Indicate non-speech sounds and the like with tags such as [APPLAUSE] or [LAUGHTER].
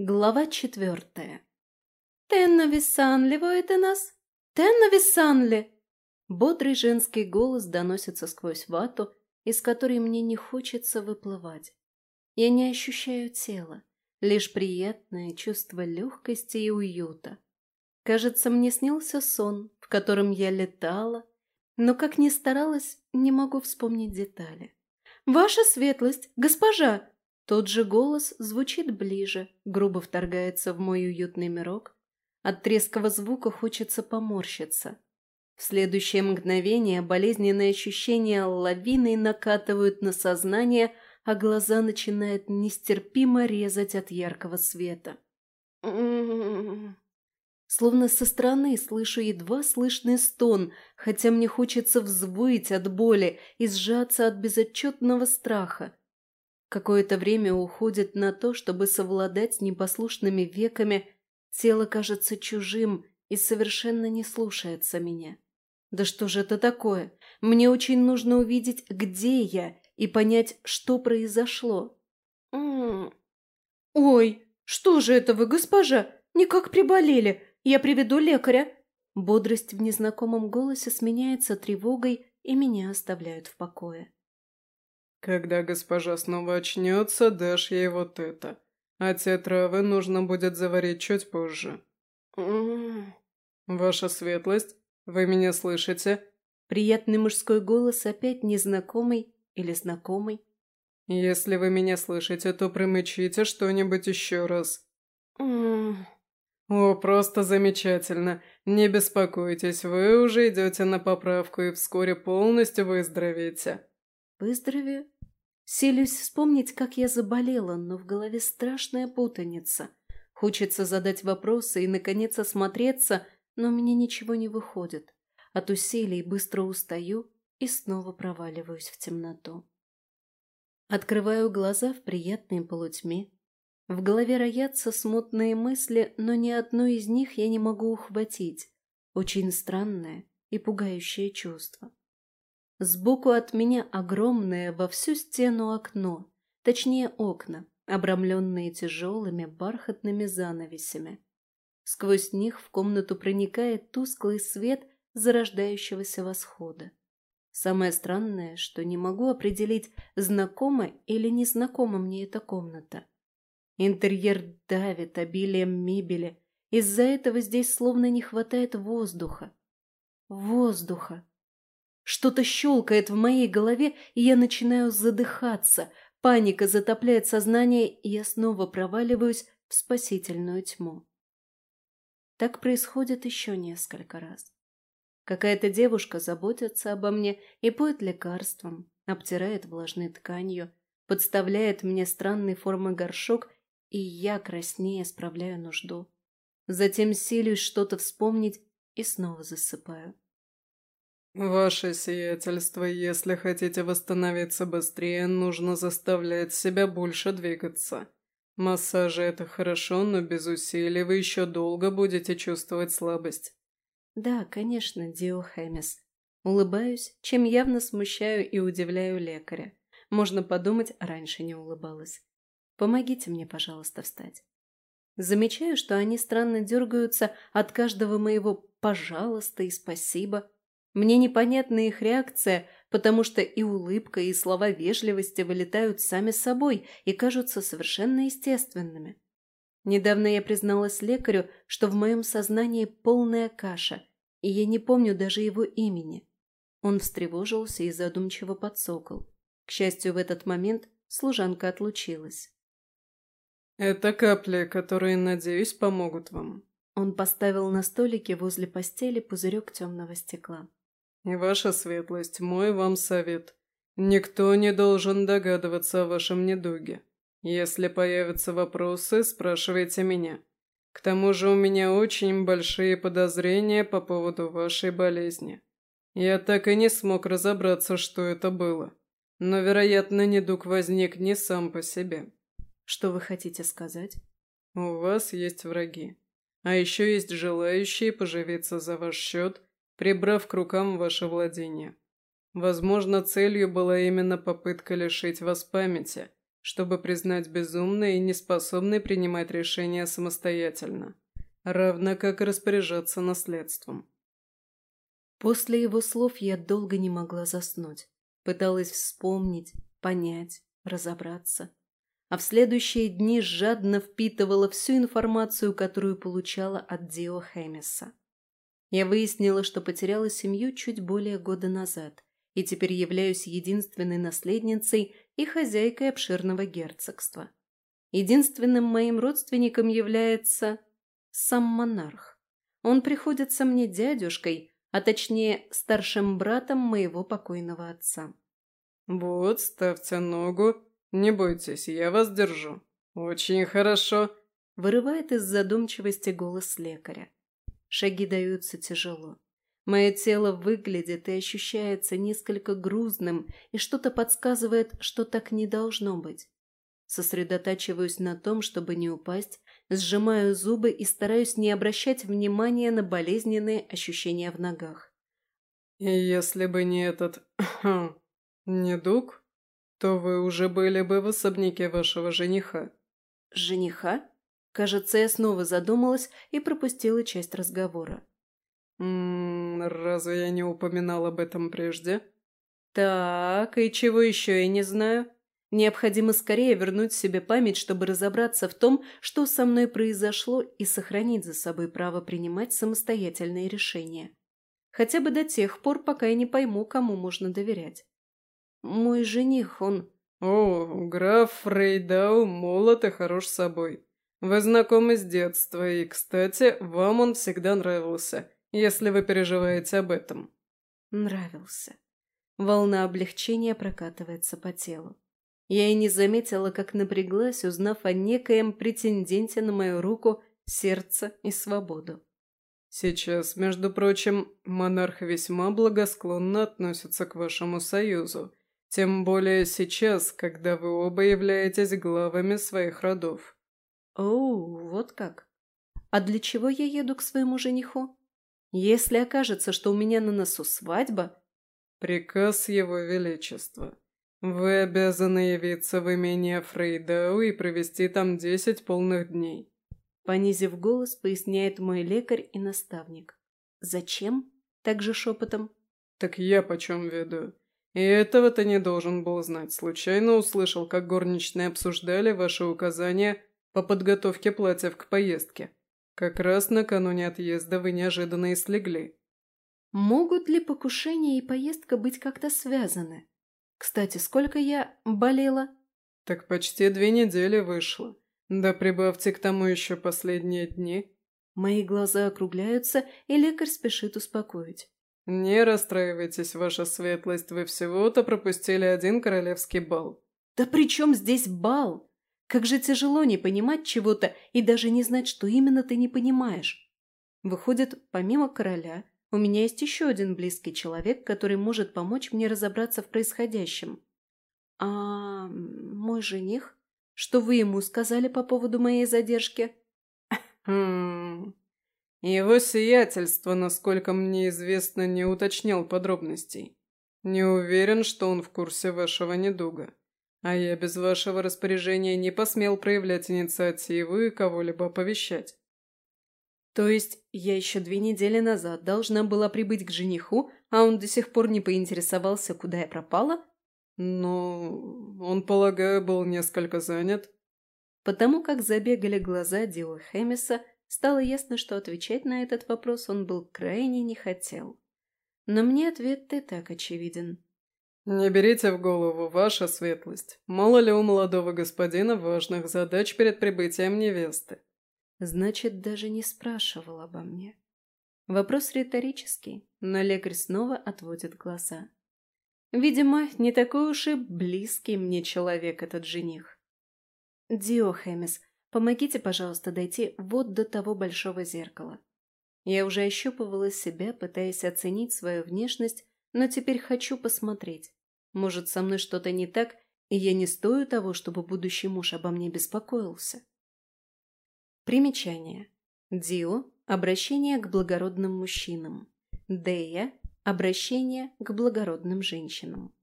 Глава четвертая. «Тенна Виссанли, воете нас? Тенна Виссанли!» Бодрый женский голос доносится сквозь вату, из которой мне не хочется выплывать. Я не ощущаю тела, лишь приятное чувство легкости и уюта. Кажется, мне снился сон, в котором я летала, но, как ни старалась, не могу вспомнить детали. «Ваша светлость, госпожа!» Тот же голос звучит ближе, грубо вторгается в мой уютный мирок. От треского звука хочется поморщиться. В следующее мгновение болезненные ощущения лавиной накатывают на сознание, а глаза начинают нестерпимо резать от яркого света. Словно со стороны слышу едва слышный стон, хотя мне хочется взвыть от боли и сжаться от безотчетного страха. Какое-то время уходит на то, чтобы совладать с непослушными веками, тело кажется чужим и совершенно не слушается меня. Да что же это такое? Мне очень нужно увидеть, где я, и понять, что произошло. «Ой, что же это вы, госпожа? Никак приболели. Я приведу лекаря». Бодрость в незнакомом голосе сменяется тревогой, и меня оставляют в покое. Когда госпожа снова очнется, дашь ей вот это. А те травы нужно будет заварить чуть позже. Ваша светлость, вы меня слышите? Приятный мужской голос опять незнакомый или знакомый. Если вы меня слышите, то промычите что-нибудь еще раз. О, просто замечательно. Не беспокойтесь, вы уже идете на поправку и вскоре полностью выздоровеете. Выздоровею? Селюсь вспомнить, как я заболела, но в голове страшная путаница. Хочется задать вопросы и, наконец, осмотреться, но меня ничего не выходит. От усилий быстро устаю и снова проваливаюсь в темноту. Открываю глаза в приятной полутьме. В голове роятся смутные мысли, но ни одной из них я не могу ухватить. Очень странное и пугающее чувство. Сбоку от меня огромное во всю стену окно, точнее окна, обрамленные тяжелыми бархатными занавесями. Сквозь них в комнату проникает тусклый свет зарождающегося восхода. Самое странное, что не могу определить, знакома или незнакома мне эта комната. Интерьер давит обилием мебели. Из-за этого здесь словно не хватает воздуха. Воздуха. Что-то щелкает в моей голове, и я начинаю задыхаться. Паника затопляет сознание, и я снова проваливаюсь в спасительную тьму. Так происходит еще несколько раз. Какая-то девушка заботится обо мне и поет лекарством, обтирает влажной тканью, подставляет мне странной формы горшок, и я краснее справляю нужду. Затем силюсь что-то вспомнить и снова засыпаю. «Ваше сиятельство, если хотите восстановиться быстрее, нужно заставлять себя больше двигаться. Массажи – это хорошо, но без усилий вы еще долго будете чувствовать слабость». «Да, конечно, Диохемис. Улыбаюсь, чем явно смущаю и удивляю лекаря. Можно подумать, раньше не улыбалась. Помогите мне, пожалуйста, встать». Замечаю, что они странно дергаются от каждого моего «пожалуйста» и «спасибо». Мне непонятна их реакция, потому что и улыбка, и слова вежливости вылетают сами собой и кажутся совершенно естественными. Недавно я призналась лекарю, что в моем сознании полная каша, и я не помню даже его имени. Он встревожился и задумчиво подсокол. К счастью, в этот момент служанка отлучилась. «Это капли, которые, надеюсь, помогут вам». Он поставил на столике возле постели пузырек темного стекла. «Ваша светлость, мой вам совет. Никто не должен догадываться о вашем недуге. Если появятся вопросы, спрашивайте меня. К тому же у меня очень большие подозрения по поводу вашей болезни. Я так и не смог разобраться, что это было. Но, вероятно, недуг возник не сам по себе». «Что вы хотите сказать?» «У вас есть враги. А еще есть желающие поживиться за ваш счет – прибрав к рукам ваше владение. Возможно, целью была именно попытка лишить вас памяти, чтобы признать безумной и неспособной принимать решения самостоятельно, равно как распоряжаться наследством. После его слов я долго не могла заснуть. Пыталась вспомнить, понять, разобраться. А в следующие дни жадно впитывала всю информацию, которую получала от Дио Хэмиса. Я выяснила, что потеряла семью чуть более года назад и теперь являюсь единственной наследницей и хозяйкой обширного герцогства. Единственным моим родственником является сам монарх. Он приходится мне дядюшкой, а точнее старшим братом моего покойного отца. «Вот, ставьте ногу. Не бойтесь, я вас держу. Очень хорошо», — вырывает из задумчивости голос лекаря. Шаги даются тяжело. Мое тело выглядит и ощущается несколько грузным, и что-то подсказывает, что так не должно быть. Сосредотачиваюсь на том, чтобы не упасть, сжимаю зубы и стараюсь не обращать внимания на болезненные ощущения в ногах. Если бы не этот... [CLEARS THROAT] недуг, то вы уже были бы в особняке вашего жениха. Жениха? Кажется, я снова задумалась и пропустила часть разговора. «Ммм, разве я не упоминал об этом прежде?» «Так, и чего еще я не знаю?» Необходимо скорее вернуть себе память, чтобы разобраться в том, что со мной произошло, и сохранить за собой право принимать самостоятельные решения. Хотя бы до тех пор, пока я не пойму, кому можно доверять. Мой жених, он... О, граф Фрейдау молод и хорош собой. Вы знакомы с детства, и, кстати, вам он всегда нравился если вы переживаете об этом». Нравился. Волна облегчения прокатывается по телу. Я и не заметила, как напряглась, узнав о некоем претенденте на мою руку, сердце и свободу. «Сейчас, между прочим, монарх весьма благосклонно относится к вашему союзу, тем более сейчас, когда вы оба являетесь главами своих родов». «Оу, вот как. А для чего я еду к своему жениху?» Если окажется, что у меня на носу свадьба... Приказ Его Величества. Вы обязаны явиться в имение Фрейдау и провести там десять полных дней. Понизив голос, поясняет мой лекарь и наставник. Зачем? Также шепотом. Так я почем веду. И этого ты не должен был знать. Случайно услышал, как горничные обсуждали ваши указания по подготовке платьев к поездке. Как раз накануне отъезда вы неожиданно и слегли. Могут ли покушение и поездка быть как-то связаны? Кстати, сколько я болела? Так почти две недели вышло. Да прибавьте к тому еще последние дни. Мои глаза округляются, и лекарь спешит успокоить. «Не расстраивайтесь, ваша светлость, вы всего-то пропустили один королевский бал». «Да при чем здесь бал? Как же тяжело не понимать чего-то и даже не знать, что именно ты не понимаешь. Выходит, помимо короля, у меня есть еще один близкий человек, который может помочь мне разобраться в происходящем. А мой жених? Что вы ему сказали по поводу моей задержки? Хм... Его сиятельство, насколько мне известно, не уточнял подробностей. Не уверен, что он в курсе вашего недуга. А я без вашего распоряжения не посмел проявлять инициативу и кого-либо оповещать. То есть я еще две недели назад должна была прибыть к жениху, а он до сих пор не поинтересовался, куда я пропала? Ну, он, полагаю, был несколько занят. Потому как забегали глаза Дио Хемиса, стало ясно, что отвечать на этот вопрос он был крайне не хотел. Но мне ответ и так очевиден. «Не берите в голову, ваша светлость. Мало ли у молодого господина важных задач перед прибытием невесты». Значит, даже не спрашивал обо мне. Вопрос риторический, но лекарь снова отводит глаза. Видимо, не такой уж и близкий мне человек этот жених. Диохемис, помогите, пожалуйста, дойти вот до того большого зеркала. Я уже ощупывала себя, пытаясь оценить свою внешность, но теперь хочу посмотреть, может, со мной что-то не так, и я не стою того, чтобы будущий муж обо мне беспокоился? Примечание. Дио – обращение к благородным мужчинам. Дея – обращение к благородным женщинам.